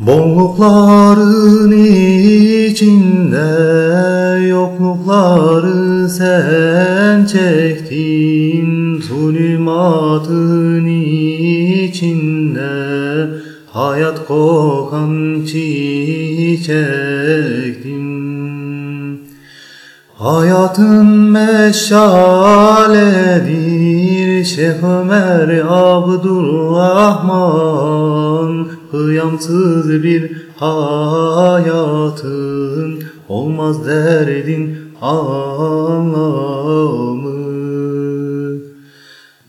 Bollukların içinde yoklukları sen çektin. Zulümatın içinde hayat kokan çiçektin Hayatın meşaledir Şeyh Ömer Abdurrahman Kıyamsız bir hayatın Olmaz derdin anlamı.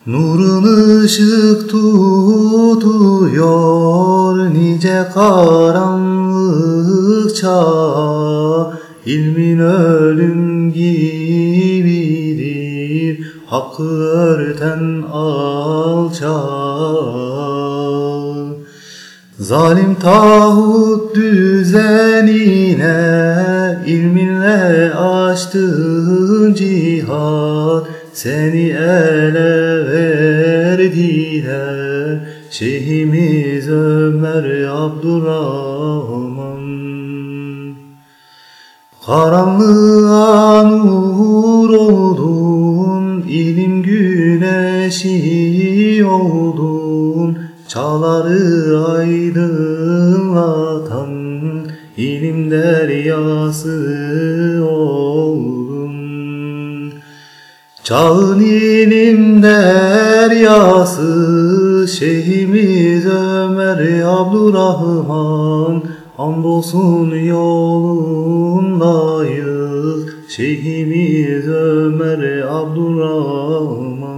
Nurun ışık tutuyor nice karanlıkça İlmin ölüm gibidir Hakkı örten alçak Zalim tağut düzenine ilminle açtın cihat Seni ele verdiler. Şeyhimiz Ömer Abdurrahman. Karanlığa nur oldun, ilim güneşi oldun, çağları aydınlatan ilim deryası oldun. Çağın ilim deryası, Şeyhimiz Ömer Abdurrahman, Hamdolsun yolundayız Şeyhimiz Ömer Abdurrahman